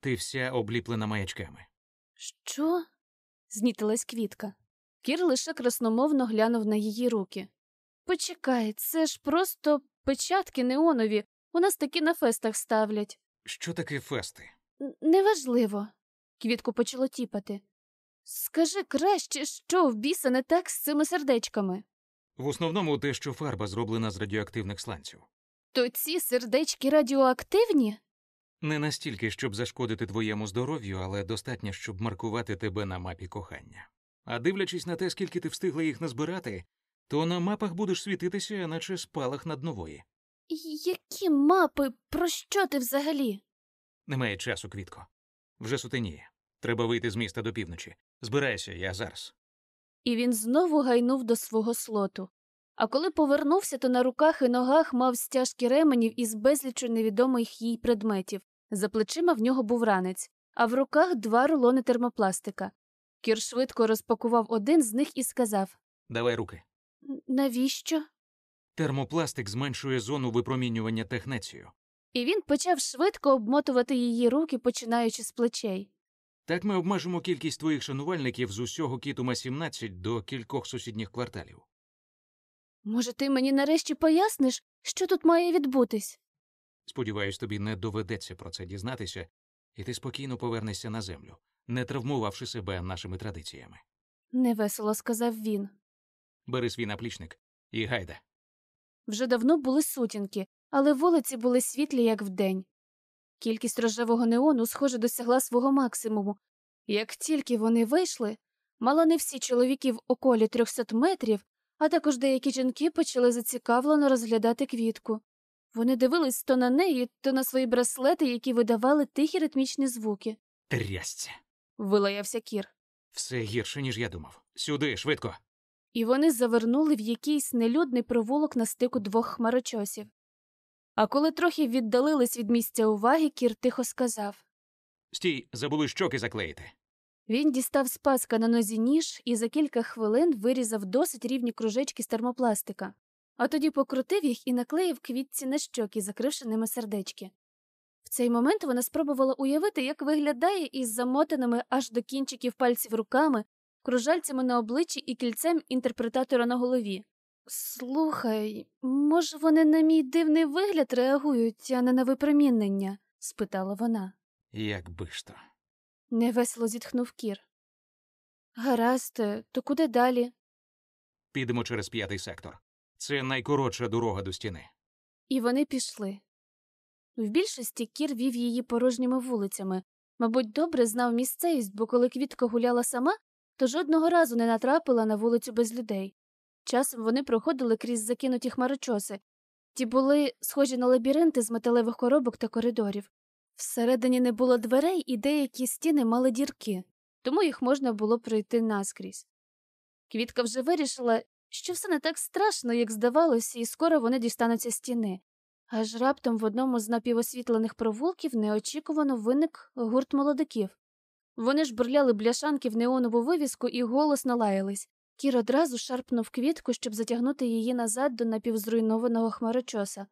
Ти вся обліплена маячками. Що? знітилась квітка. Кір лише красномовно глянув на її руки. Почекай, це ж просто печатки неонові. У нас такі на фестах ставлять. Що таке фести? Н- Неважливо. Квітку почало тіпати. Скажи краще, що в біса не так з цими сердечками. В основному те, що фарба зроблена з радіоактивних сланців. То ці сердечки радіоактивні? Не настільки, щоб зашкодити твоєму здоров'ю, але достатньо, щоб маркувати тебе на мапі кохання. А дивлячись на те, скільки ти встигла їх назбирати, то на мапах будеш світитися, наче спалах над нової. Які мапи? Про що ти взагалі? Немає часу, квітко. Вже сутеніє. Треба вийти з міста до півночі. Збирайся, я зараз. І він знову гайнув до свого слоту. А коли повернувся, то на руках і ногах мав стяжки ременів із безлічу невідомих їй предметів. За плечима в нього був ранець, а в руках два рулони термопластика. Кір швидко розпакував один з них і сказав Давай руки. Навіщо? Термопластик зменшує зону випромінювання технецію. І він почав швидко обмотувати її руки, починаючи з плечей. Так ми обмежимо кількість твоїх шанувальників з усього Кітума 17 до кількох сусідніх кварталів. Може, ти мені нарешті поясниш, що тут має відбутись? Сподіваюсь, тобі не доведеться про це дізнатися, і ти спокійно повернешся на землю, не травмувавши себе нашими традиціями. невесело сказав він. Бери свій наплічник і гайда. Вже давно були сутінки, але вулиці були світлі, як вдень. Кількість рожевого неону, схоже, досягла свого максимуму. Як тільки вони вийшли, мало не всі чоловіки в околі 300 метрів, а також деякі жінки почали зацікавлено розглядати квітку. Вони дивились то на неї, то на свої браслети, які видавали тихі ритмічні звуки. Трясця. Вилаявся кір. Все гірше, ніж я думав. Сюди, швидко. і вони завернули в якийсь нелюдний провулок на стику двох хмарочосів. А коли трохи віддалились від місця уваги, Кір тихо сказав Стій, забули щоки заклеїти. Він дістав з паска на нозі ніж і за кілька хвилин вирізав досить рівні кружечки з термопластика, а тоді покрутив їх і наклеїв квітці на щоки, закривши ними сердечки. В цей момент вона спробувала уявити, як виглядає із замотаними аж до кінчиків пальців руками, кружальцями на обличчі і кільцем інтерпретатора на голові. Слухай, може, вони на мій дивний вигляд реагують, а не на випромінення? спитала вона. Як би ж то. Невесело зітхнув Кір. Гаразд, е, то куди далі? Підемо через п'ятий сектор. Це найкоротша дорога до стіни. І вони пішли. В більшості Кір вів її порожніми вулицями. Мабуть, добре знав місцевість, бо коли квітка гуляла сама, то жодного разу не натрапила на вулицю без людей. Часом вони проходили крізь закинуті хмарочоси. Ті були схожі на лабіринти з металевих коробок та коридорів. Всередині не було дверей, і деякі стіни мали дірки, тому їх можна було пройти наскрізь. Квітка вже вирішила, що все не так страшно, як здавалося, і скоро вони дістануться стіни. Аж раптом в одному з напівосвітлених провулків неочікувано виник гурт молодиків. Вони ж бурляли бляшанки в неонову вивіску і голосно лаялись. Кір одразу шарпнув квітку, щоб затягнути її назад до напівзруйнованого хмарочоса.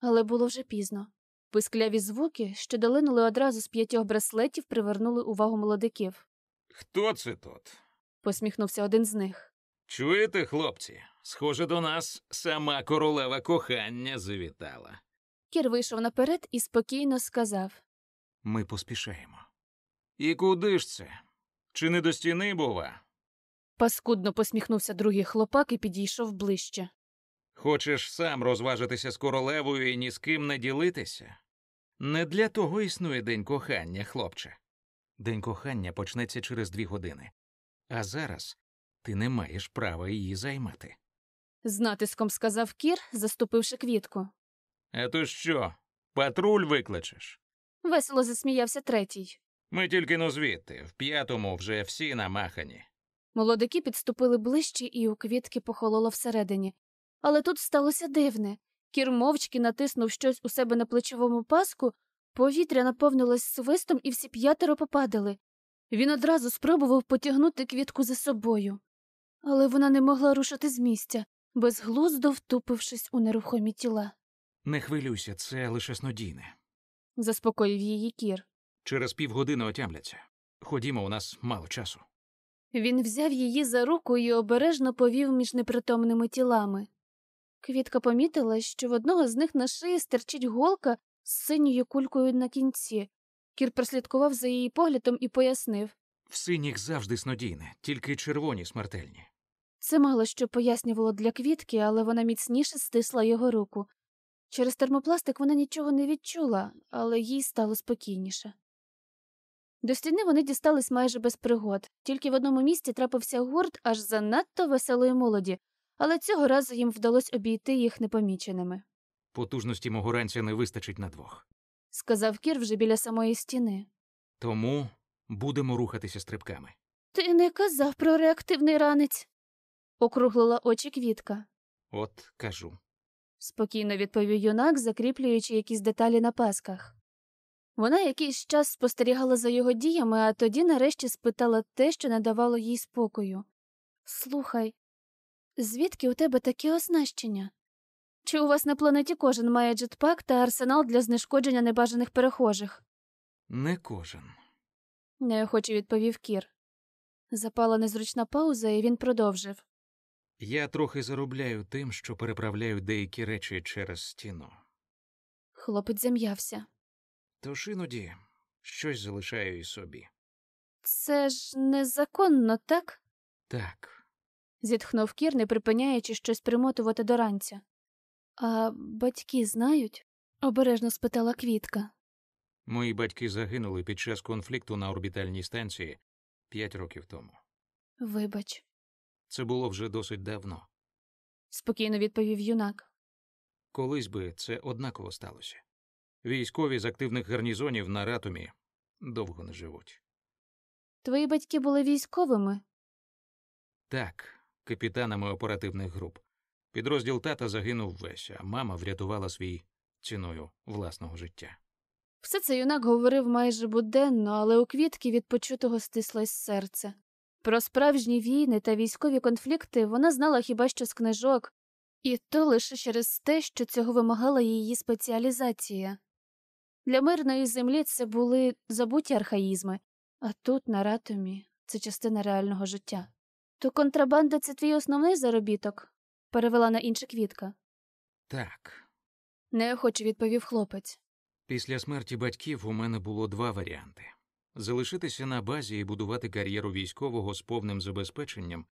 Але було вже пізно. Пискляві звуки, що долинули одразу з п'ятьох браслетів, привернули увагу молодиків. Хто це тут? Посміхнувся один з них. Чуєте, хлопці? Схоже, до нас сама королева кохання завітала. Кір вийшов наперед і спокійно сказав Ми поспішаємо. І куди ж це? Чи не до стіни, бува? Паскудно посміхнувся другий хлопак і підійшов ближче. Хочеш сам розважитися з королевою і ні з ким не ділитися? Не для того існує день кохання, хлопче. День кохання почнеться через дві години. А зараз ти не маєш права її займати. З натиском сказав Кір, заступивши квітку. А то що, патруль викличеш? Весело засміявся третій. Ми тільки но звідти, в п'ятому вже всі намахані. Молодики підступили ближче, і у квітки похололо всередині. Але тут сталося дивне. Кір мовчки натиснув щось у себе на плечовому паску, повітря наповнилось свистом, і всі п'ятеро попадали. Він одразу спробував потягнути квітку за собою. Але вона не могла рушити з місця, безглуздо втупившись у нерухомі тіла. Не хвилюйся, це лише снодійне. Заспокоїв її Кір. Через півгодини отямляться. Ходімо, у нас мало часу. Він взяв її за руку і обережно повів між непритомними тілами. Квітка помітила, що в одного з них на шиї стерчить голка з синьою кулькою на кінці. Кір прослідкував за її поглядом і пояснив В синіх завжди снодійне, тільки червоні смертельні. це мало що пояснювало для квітки, але вона міцніше стисла його руку. Через термопластик вона нічого не відчула, але їй стало спокійніше. До стіни вони дістались майже без пригод, тільки в одному місці трапився гурт аж занадто веселої молоді, але цього разу їм вдалося обійти їх непоміченими, Потужності мого ранця не вистачить на двох. сказав Кір вже біля самої стіни. Тому будемо рухатися стрибками. Ти не казав про реактивний ранець, округлила очі квітка. От кажу. спокійно відповів юнак, закріплюючи якісь деталі на пасках. Вона якийсь час спостерігала за його діями, а тоді нарешті спитала те, що не давало їй спокою. Слухай, звідки у тебе таке оснащення? Чи у вас на планеті кожен має джетпак та арсенал для знешкодження небажаних перехожих? Не кожен. неохоче відповів Кір. Запала незручна пауза, і він продовжив. Я трохи заробляю тим, що переправляю деякі речі через стіну. Хлопець зам'явся. Тож іноді щось залишаю і собі. Це ж незаконно, так? Так, зітхнув Кір, не припиняючи щось примотувати до ранця. А батьки знають? обережно спитала Квітка. мої батьки загинули під час конфлікту на орбітальній станції п'ять років тому. Вибач, Це було вже досить давно. спокійно відповів юнак. Колись би це однаково сталося. Військові з активних гарнізонів на ратумі довго не живуть. Твої батьки були військовими. Так, капітанами оперативних груп. Підрозділ тата загинув весь, а мама врятувала свій ціною власного життя. Все це юнак говорив майже буденно, але у квітки від почутого стислось серце. Про справжні війни та військові конфлікти вона знала хіба що з книжок, і то лише через те, що цього вимагала її спеціалізація. Для мирної землі це були забуті архаїзми, а тут, на ратумі, це частина реального життя. То контрабанда це твій основний заробіток? перевела на інше квітка. Так, Неохоче відповів хлопець. після смерті батьків у мене було два варіанти: залишитися на базі і будувати кар'єру військового з повним забезпеченням,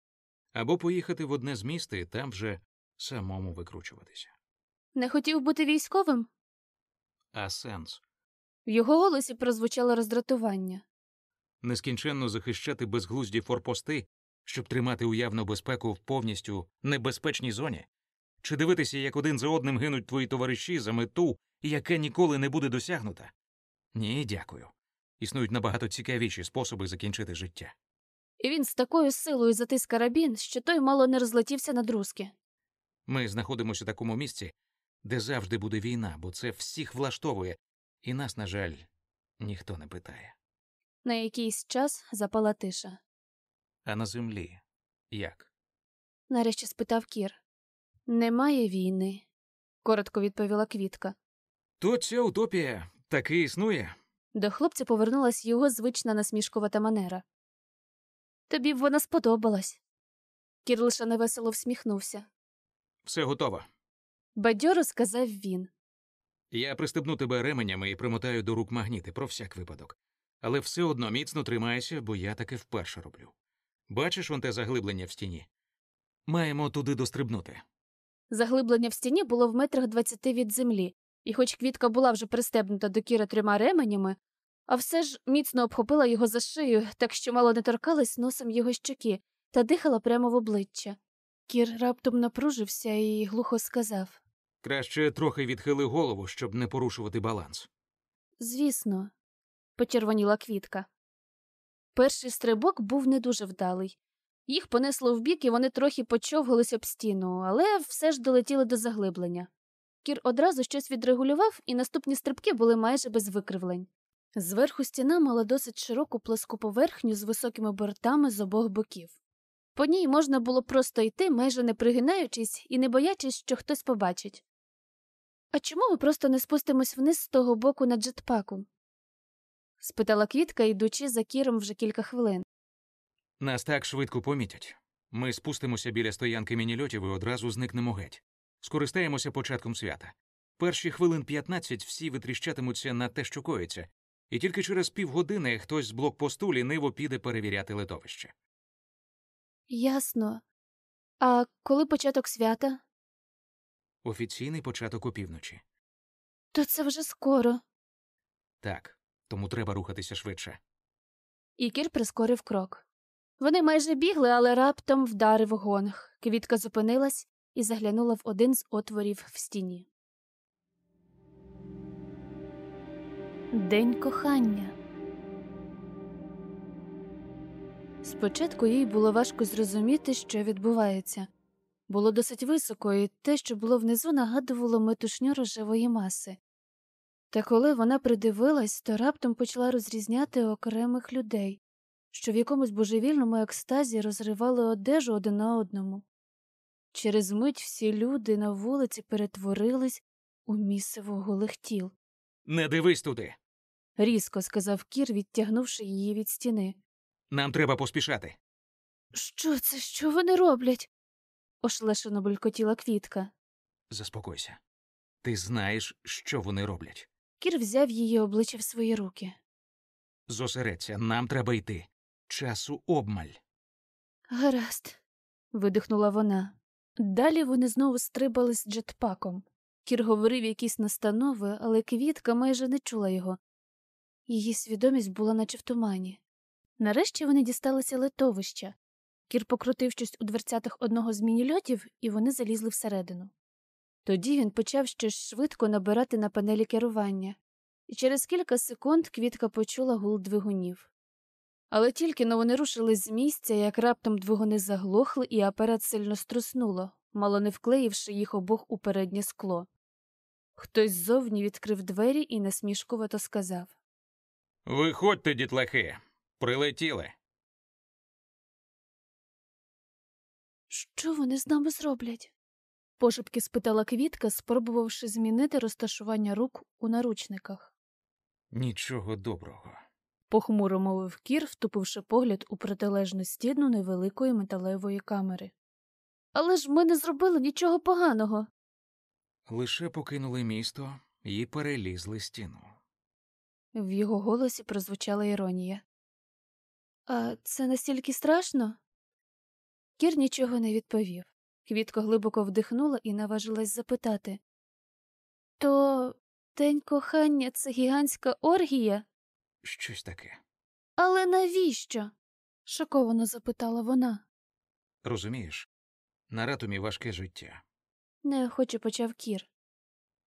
або поїхати в одне з міст і там вже самому викручуватися. Не хотів бути військовим? А сенс В його голосі прозвучало роздратування. нескінченно захищати безглузді форпости, щоб тримати уявну безпеку в повністю небезпечній зоні, чи дивитися, як один за одним гинуть твої товариші за мету, яка ніколи не буде досягнута? Ні, дякую. Існують набагато цікавіші способи закінчити життя. І він з такою силою затис карабін, що той мало не розлетівся на друзки. Ми знаходимося у такому місці, де завжди буде війна, бо це всіх влаштовує, і нас, на жаль, ніхто не питає. На якийсь час запала тиша. А на землі як? Нарешті спитав Кір. Немає війни, коротко відповіла Квітка. То ця утопія таки існує. До хлопця повернулась його звична насмішкувата манера. Тобі б вона сподобалась. Кір лише невесело всміхнувся. Все готово. Бадьоро сказав він. Я пристебну тебе ременями і примотаю до рук магніти про всяк випадок. Але все одно міцно тримайся, бо я таки вперше роблю. Бачиш он те заглиблення в стіні? Маємо туди дострибнути. Заглиблення в стіні було в метрах двадцяти від землі, і хоч квітка була вже пристебнута до Кіра трьома ременями, а все ж міцно обхопила його за шию, так що мало не торкалась носом його щоки та дихала прямо в обличчя. Кір раптом напружився і глухо сказав Краще трохи відхили голову, щоб не порушувати баланс. Звісно, почервоніла квітка. Перший стрибок був не дуже вдалий. Їх понесло вбік, і вони трохи почовгались об стіну, але все ж долетіли до заглиблення. Кір одразу щось відрегулював, і наступні стрибки були майже без викривлень. Зверху стіна мала досить широку пласку поверхню з високими бортами з обох боків. По ній можна було просто йти, майже не пригинаючись і не боячись, що хтось побачить. А чому ми просто не спустимось вниз з того боку на джетпаку? Спитала квітка, йдучи за кіром вже кілька хвилин. Нас так швидко помітять. Ми спустимося біля стоянки мінільотів і одразу зникнемо геть. Скористаємося початком свята. Перші хвилин 15 всі витріщатимуться на те, що коїться, і тільки через півгодини хтось з блокпосту ліниво піде перевіряти литовище. Ясно. А коли початок свята? Офіційний початок опівночі. То це вже скоро. Так, тому треба рухатися швидше. І кір прискорив крок. Вони майже бігли, але раптом вдарив гонг. Квітка зупинилась і заглянула в один з отворів в стіні. День кохання. Спочатку їй було важко зрозуміти, що відбувається. Було досить високо, і те, що було внизу, нагадувало метушню рожевої маси. Та коли вона придивилась, то раптом почала розрізняти окремих людей, що в якомусь божевільному екстазі розривали одежу один на одному. Через мить всі люди на вулиці перетворились у місиво голих тіл. Не дивись туди. Різко сказав Кір, відтягнувши її від стіни. Нам треба поспішати. Що це? Що вони роблять? ошлешено булькотіла квітка. Заспокойся. Ти знаєш, що вони роблять. Кір взяв її обличчя в свої руки. Зосередься, нам треба йти. Часу обмаль. Гаразд, видихнула вона. Далі вони знову стрибали з джетпаком. Кір говорив якісь настанови, але квітка майже не чула його. Її свідомість була наче в тумані. Нарешті вони дісталися литовища. Кір покрутив щось у дверцятах одного з мінільотів, і вони залізли всередину. Тоді він почав щось швидко набирати на панелі керування, і через кілька секунд квітка почула гул двигунів. Але тільки но вони рушили з місця, як раптом двигуни заглохли, і апарат сильно струснуло, мало не вклеївши їх обох у переднє скло. Хтось ззовні відкрив двері і насмішкувато сказав Виходьте, дітлахи. Прилетіли. Що вони з нами зроблять? Пошепки спитала квітка, спробувавши змінити розташування рук у наручниках. Нічого доброго. Похмуро мовив кір, втупивши погляд у протилежну стіну невеликої металевої камери. Але ж ми не зробили нічого поганого. Лише покинули місто і перелізли стіну. В його голосі прозвучала іронія. А це настільки страшно? Кір нічого не відповів. Квітка глибоко вдихнула і наважилась запитати То день кохання це гігантська оргія? Щось таке. Але навіщо? шоковано запитала вона. Розумієш, на ратумі важке життя. Неохоче почав кір.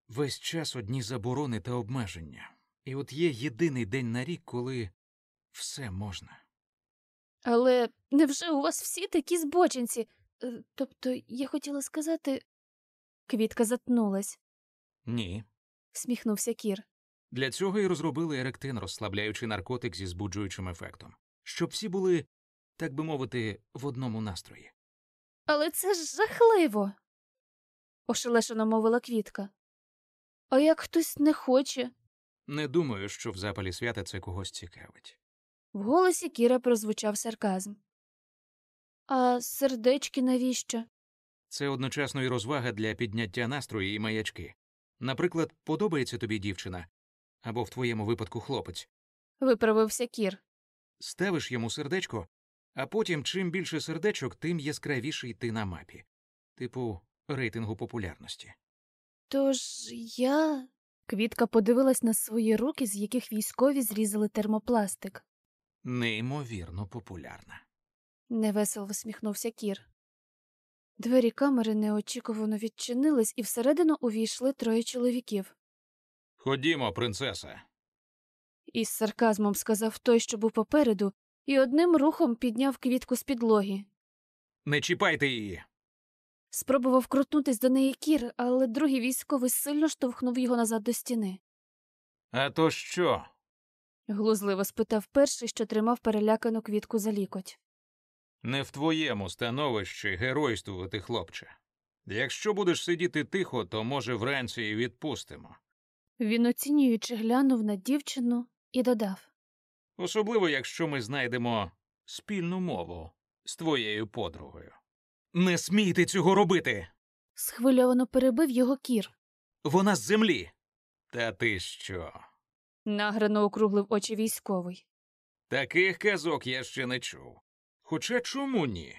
Весь час одні заборони та обмеження. І от є єдиний день на рік, коли все можна. Але невже у вас всі такі збочинці? Е, Тобто, я хотіла сказати. Квітка затнулась, Ні. всміхнувся кір. Для цього і розробили еректин, розслабляючий наркотик зі збуджуючим ефектом, щоб всі були, так би мовити, в одному настрої. Але це ж жахливо. ошелешено мовила квітка. А як хтось не хоче? Не думаю, що в запалі свята це когось цікавить. В голосі Кіра прозвучав сарказм. А сердечки навіщо? Це одночасно і розвага для підняття настрою і маячки. Наприклад, подобається тобі дівчина, або в твоєму випадку хлопець, виправився Кір. ставиш йому сердечко, а потім чим більше сердечок, тим яскравіший ти на мапі, типу рейтингу популярності. Тож я. Квітка подивилась на свої руки, з яких військові зрізали термопластик. Неймовірно популярна. Невесело всміхнувся Кір. Двері камери неочікувано відчинились, і всередину увійшли троє чоловіків. Ходімо, принцеса. Із сарказмом сказав той, що був попереду, і одним рухом підняв квітку з підлоги. Не чіпайте її. Спробував крутнутись до неї кір, але другий військовий сильно штовхнув його назад до стіни. А то що? Глузливо спитав перший, що тримав перелякану квітку за лікоть. Не в твоєму становищі геройствувати, хлопче. Якщо будеш сидіти тихо, то, може, вранці і відпустимо. Він оцінюючи глянув на дівчину і додав Особливо, якщо ми знайдемо спільну мову з твоєю подругою. Не смійте цього робити. Схвильовано перебив його кір. Вона з землі. Та ти що? Награно округлив очі військовий. Таких казок я ще не чув. Хоча чому ні?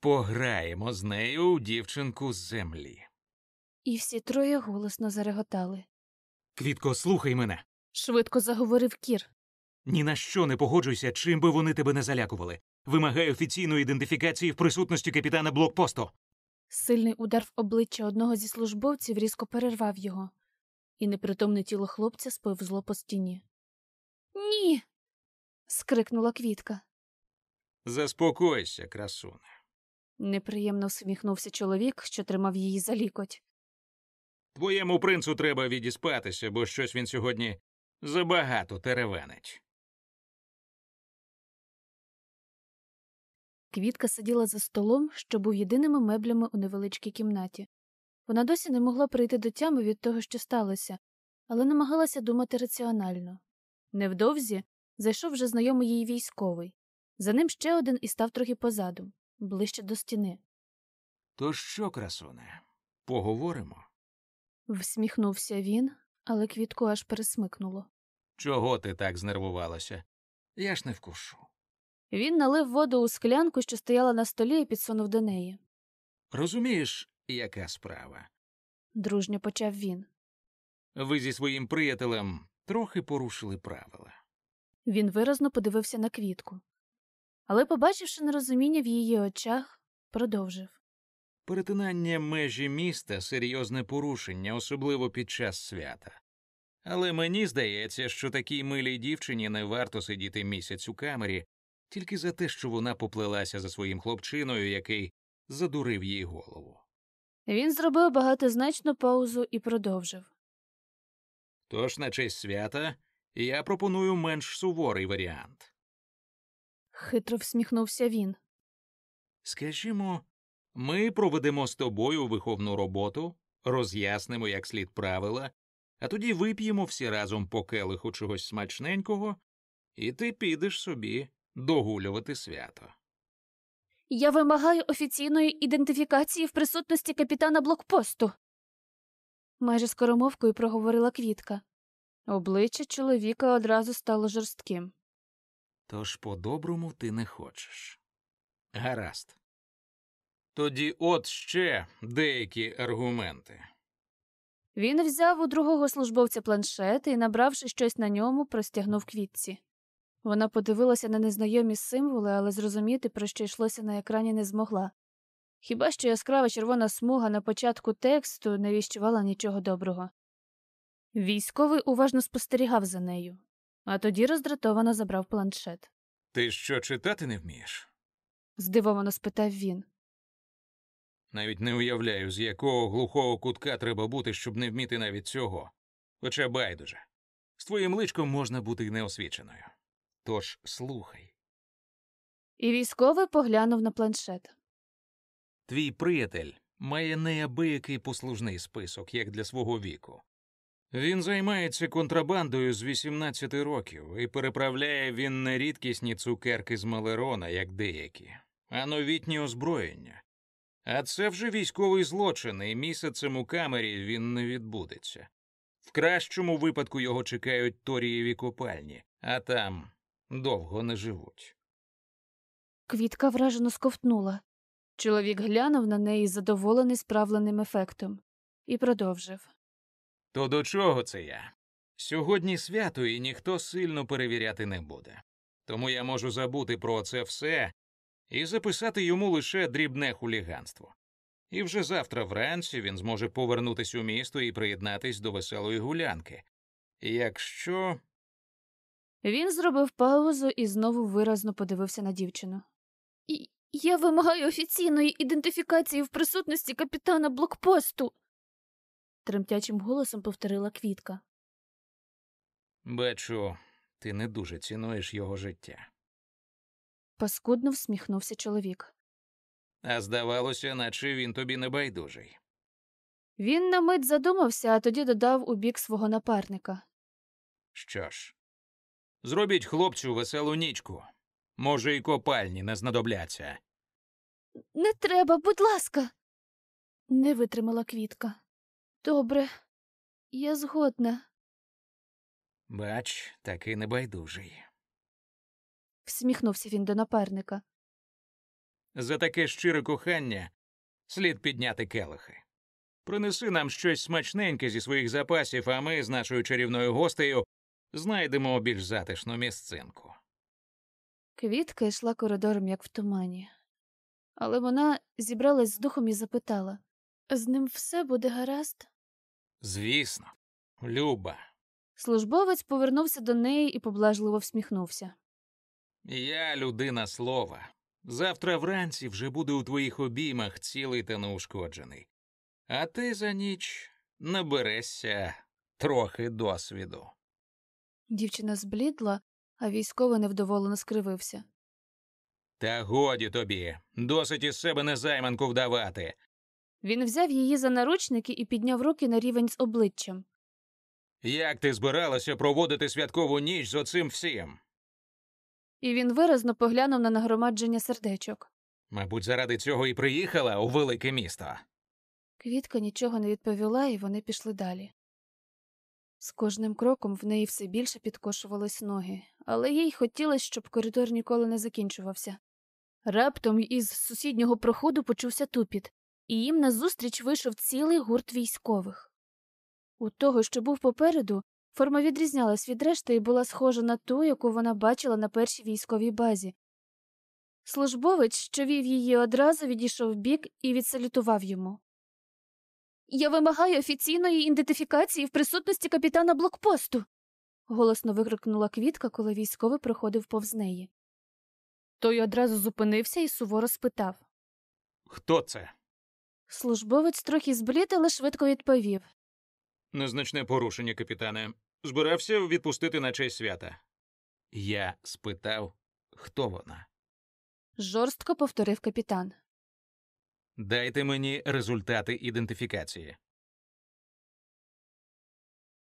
Пограємо з нею у дівчинку з землі. І всі троє голосно зареготали. Квітко, слухай мене. Швидко заговорив кір. Ні на що не погоджуйся, чим би вони тебе не залякували. Вимагай офіційної ідентифікації в присутності капітана блокпосту. Сильний удар в обличчя одного зі службовців різко перервав його, і непритомне тіло хлопця сповзло по стіні. Ні. скрикнула квітка. Заспокойся, красуне. Неприємно всміхнувся чоловік, що тримав її за лікоть. Твоєму принцу треба відіспатися, бо щось він сьогодні забагато теревенить. Квітка сиділа за столом, що був єдиними меблями у невеличкій кімнаті. Вона досі не могла прийти до тями від того, що сталося, але намагалася думати раціонально. Невдовзі зайшов вже знайомий їй військовий. За ним ще один і став трохи позаду, ближче до стіни. То що, красуне, поговоримо? Всміхнувся він, але квітку аж пересмикнуло. Чого ти так знервувалася? Я ж не вкушу. Він налив воду у склянку, що стояла на столі, і підсунув до неї. Розумієш, яка справа? Дружньо почав він. Ви зі своїм приятелем трохи порушили правила. Він виразно подивився на квітку. Але, побачивши нерозуміння в її очах, продовжив. Перетинання межі міста серйозне порушення, особливо під час свята. Але мені здається, що такій милій дівчині не варто сидіти місяць у камері тільки за те, що вона поплелася за своїм хлопчиною, який задурив їй голову. Він зробив багатозначну паузу і продовжив. Тож на честь свята я пропоную менш суворий варіант. Хитро всміхнувся він. Скажімо, ми проведемо з тобою виховну роботу, роз'яснимо як слід правила, а тоді вип'ємо всі разом по келиху чогось смачненького, і ти підеш собі догулювати свято. Я вимагаю офіційної ідентифікації в присутності капітана блокпосту. Майже скоромовкою проговорила квітка. Обличчя чоловіка одразу стало жорстким. Тож по-доброму ти не хочеш. Гаразд. Тоді от ще деякі аргументи. Він взяв у другого службовця планшет і, набравши щось на ньому, простягнув квітці. Вона подивилася на незнайомі символи, але зрозуміти, про що йшлося на екрані, не змогла. Хіба що яскрава червона смуга на початку тексту не віщувала нічого доброго. Військовий уважно спостерігав за нею, а тоді роздратовано забрав планшет. Ти що читати не вмієш? Здивовано спитав він. Навіть не уявляю, з якого глухого кутка треба бути, щоб не вміти навіть цього. Хоча байдуже. З твоїм личком можна бути неосвіченою. Тож слухай. І військовий поглянув на планшет. Твій приятель має неабиякий послужний список, як для свого віку. Він займається контрабандою з 18 років і переправляє він не рідкісні цукерки з Малерона, як деякі, а новітні озброєння. А це вже військовий злочин, і місяцем у камері він не відбудеться. В кращому випадку його чекають торієві копальні, а там довго не живуть. Квітка вражено сковтнула. Чоловік глянув на неї, задоволений справленим ефектом, і продовжив. То до чого це я? Сьогодні свято і ніхто сильно перевіряти не буде. Тому я можу забути про це все і записати йому лише дрібне хуліганство. І вже завтра вранці він зможе повернутися у місто і приєднатись до веселої гулянки. Якщо. Він зробив паузу і знову виразно подивився на дівчину. І я вимагаю офіційної ідентифікації в присутності капітана блокпосту. Тремтячим голосом повторила квітка. Бачу, ти не дуже цінуєш його життя. Паскудно всміхнувся чоловік. А здавалося, наче він тобі не байдужий. Він на мить задумався, а тоді додав у бік свого напарника. Що ж, Зробіть хлопцю веселу нічку. Може, і копальні не знадобляться. Не треба, будь ласка. Не витримала квітка. Добре, я згодна. Бач, такий небайдужий. всміхнувся він до напарника. За таке щире кохання слід підняти келихи. Принеси нам щось смачненьке зі своїх запасів, а ми з нашою чарівною гостею знайдемо більш затишну місцинку. Квітка йшла коридором, як в тумані. Але вона зібралась з духом і запитала з ним все буде гаразд? Звісно, Люба, Службовець повернувся до неї і поблажливо всміхнувся. я людина слова. Завтра вранці вже буду у твоїх обіймах цілий та неушкоджений. А ти за ніч наберешся трохи досвіду. Дівчина зблідла, а військовий невдоволено скривився. Та годі тобі, досить із себе незайманку вдавати. Він взяв її за наручники і підняв руки на рівень з обличчям. Як ти збиралася проводити святкову ніч з оцим всім? І він виразно поглянув на нагромадження сердечок. Мабуть, заради цього і приїхала у велике місто. Квітка нічого не відповіла, і вони пішли далі. З кожним кроком в неї все більше підкошувались ноги, але їй хотілося, щоб коридор ніколи не закінчувався. Раптом із сусіднього проходу почувся тупіт, і їм назустріч вийшов цілий гурт військових. У того, що був попереду, форма відрізнялась від решти і була схожа на ту, яку вона бачила на першій військовій базі. Службовець, що вів її одразу, відійшов бік і відсалютував йому. Я вимагаю офіційної ідентифікації в присутності капітана блокпосту. голосно викрикнула квітка, коли військовий проходив повз неї. Той одразу зупинився і суворо спитав. Хто це? Службовець трохи зблід, але швидко відповів. Незначне порушення, капітане. Збирався відпустити на честь свята. Я спитав, хто вона. Жорстко повторив капітан. Дайте мені результати ідентифікації.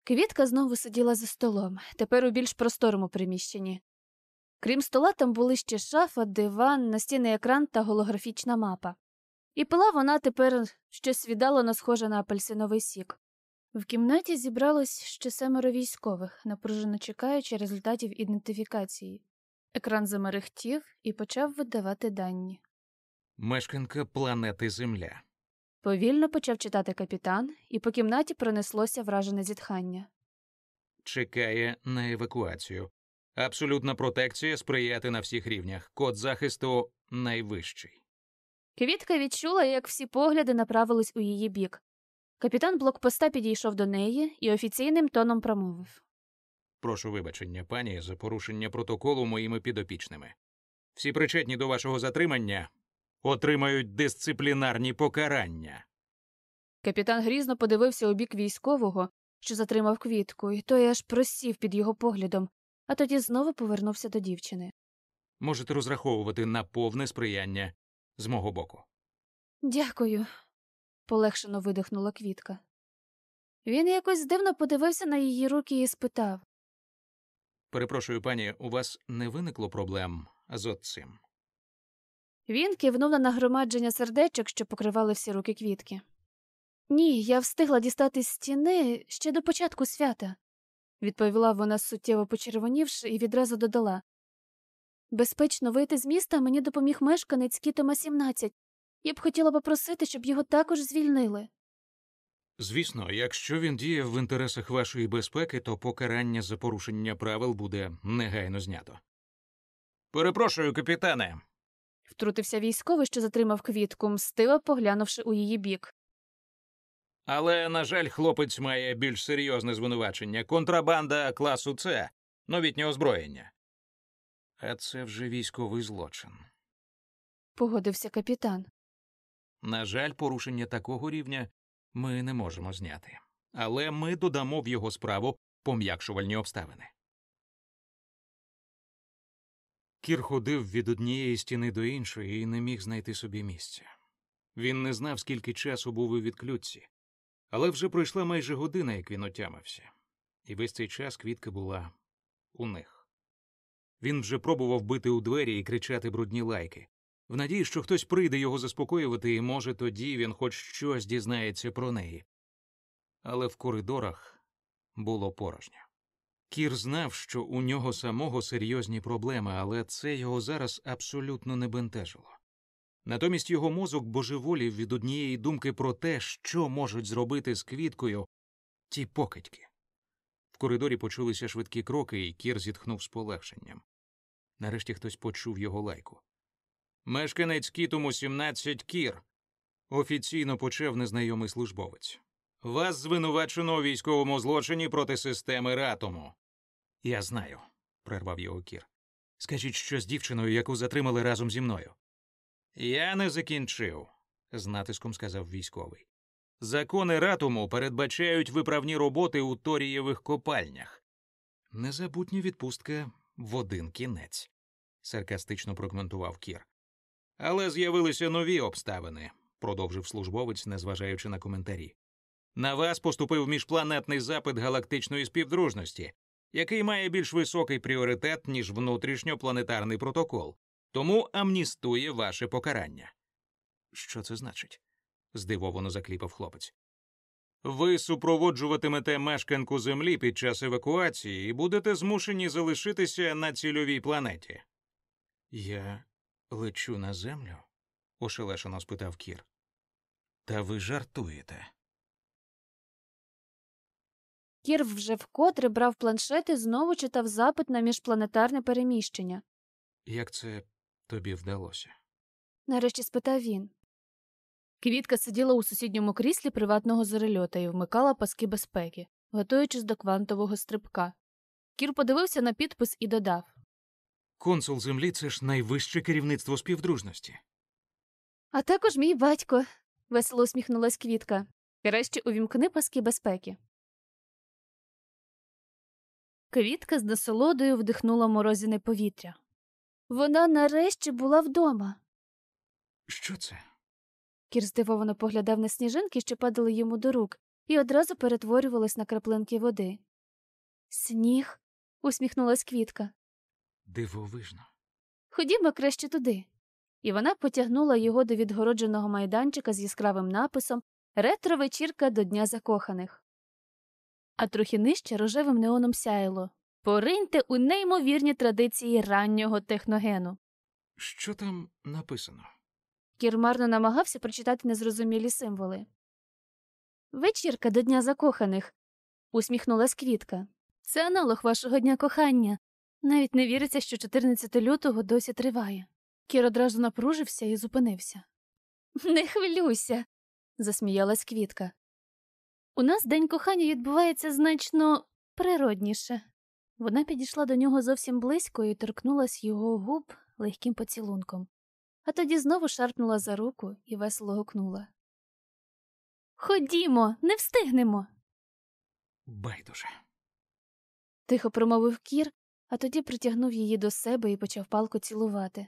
Квітка знову сиділа за столом, тепер у більш просторому приміщенні. Крім стола, там були ще шафа, диван, настінний екран та голографічна мапа. І пила вона тепер щось віддалено схоже на апельсиновий сік. В кімнаті зібралось ще семеро військових, напружено чекаючи результатів ідентифікації. Екран замерехтів і почав видавати дані. Мешканка планети Земля. Повільно почав читати капітан, і по кімнаті пронеслося вражене зітхання. Чекає на евакуацію. Абсолютна протекція сприяти на всіх рівнях. Код захисту найвищий. Квітка відчула, як всі погляди направились у її бік. Капітан блокпоста підійшов до неї і офіційним тоном промовив. Прошу вибачення, пані, за порушення протоколу моїми підопічними. Всі причетні до вашого затримання отримають дисциплінарні покарання. Капітан грізно подивився у бік військового, що затримав квітку, і той аж просів під його поглядом, а тоді знову повернувся до дівчини. Можете розраховувати на повне сприяння з мого боку. Дякую, полегшено видихнула квітка. Він якось дивно подивився на її руки і спитав Перепрошую, пані, у вас не виникло проблем з оцим? Він кивнув на нагромадження сердечок, що покривали всі руки квітки. Ні, я встигла дістати з стіни ще до початку свята, відповіла вона суттєво почервонівши, і відразу додала. Безпечно вийти з міста мені допоміг мешканець Кітома 17. Я б хотіла попросити, щоб його також звільнили. Звісно, якщо він діє в інтересах вашої безпеки, то покарання за порушення правил буде негайно знято. Перепрошую, капітане. Втрутився військовий, що затримав квітку, мстиво поглянувши у її бік. Але, на жаль, хлопець має більш серйозне звинувачення контрабанда класу С, новітнє озброєння. А це вже військовий злочин. Погодився капітан. На жаль, порушення такого рівня ми не можемо зняти, але ми додамо в його справу пом'якшувальні обставини. Кір ходив від однієї стіни до іншої і не міг знайти собі місця. Він не знав, скільки часу був у відключці, але вже пройшла майже година, як він отямився, і весь цей час квітка була у них. Він вже пробував бити у двері і кричати брудні лайки, в надії, що хтось прийде його заспокоювати, і, може, тоді він хоч щось дізнається про неї. Але в коридорах було порожньо. Кір знав, що у нього самого серйозні проблеми, але це його зараз абсолютно не бентежило. Натомість його мозок божеволів від однієї думки про те, що можуть зробити з квіткою ті покидьки. В коридорі почулися швидкі кроки, і Кір зітхнув з полегшенням. Нарешті хтось почув його лайку. Мешканець кітуму 17 Кір. Офіційно почав незнайомий службовець. Вас звинувачено у військовому злочині проти системи Ратому. Я знаю, прервав його Кір. Скажіть, що з дівчиною, яку затримали разом зі мною. Я не закінчив, з натиском сказав військовий. Закони Ратуму передбачають виправні роботи у торієвих копальнях. Незабутня відпустка в один кінець, саркастично прокоментував Кір. Але з'явилися нові обставини, продовжив службовець, незважаючи на коментарі. На вас поступив міжпланетний запит галактичної співдружності, який має більш високий пріоритет, ніж внутрішньопланетарний протокол, тому амністує ваше покарання. Що це значить? здивовано закліпав хлопець. Ви супроводжуватимете мешканку Землі під час евакуації і будете змушені залишитися на цільовій планеті. Я лечу на землю? ошелешено спитав Кір. Та ви жартуєте. Кір вже вкотре брав планшет і знову читав запит на міжпланетарне переміщення. Як це тобі вдалося? Нарешті спитав він. Квітка сиділа у сусідньому кріслі приватного зорельота і вмикала паски безпеки, готуючись до квантового стрибка. Кір подивився на підпис і додав Консул землі це ж найвище керівництво співдружності. А також мій батько. весело усміхнулась Квітка. Нарешті увімкни паски безпеки. Квітка з насолодою вдихнула морозяне повітря. Вона нарешті була вдома. Що це? Кір здивовано поглядав на сніжинки, що падали йому до рук, і одразу перетворювались на краплинки води. Сніг. усміхнулась Квітка. Дивовижно. Ходімо краще туди. І вона потягнула його до відгородженого майданчика з яскравим написом Ретро вечірка до Дня закоханих. А трохи нижче рожевим неоном сяяло Пориньте у неймовірні традиції раннього техногену. Що там написано? Кір марно намагався прочитати незрозумілі символи. Вечірка до Дня закоханих. усміхнулась Квітка. Це аналог вашого дня кохання. Навіть не віриться, що 14 лютого досі триває. Кір одразу напружився і зупинився. Не хвилюйся, засміялась Квітка. У нас день кохання відбувається значно природніше. Вона підійшла до нього зовсім близько і торкнулась його губ легким поцілунком, а тоді знову шарпнула за руку і весело гукнула. Ходімо, не встигнемо. Байдуже. Тихо промовив кір, а тоді притягнув її до себе і почав палко цілувати.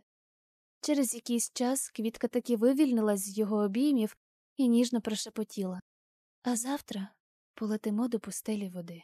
Через якийсь час квітка таки вивільнилась з його обіймів і ніжно прошепотіла. А завтра полетимо до пустелі води.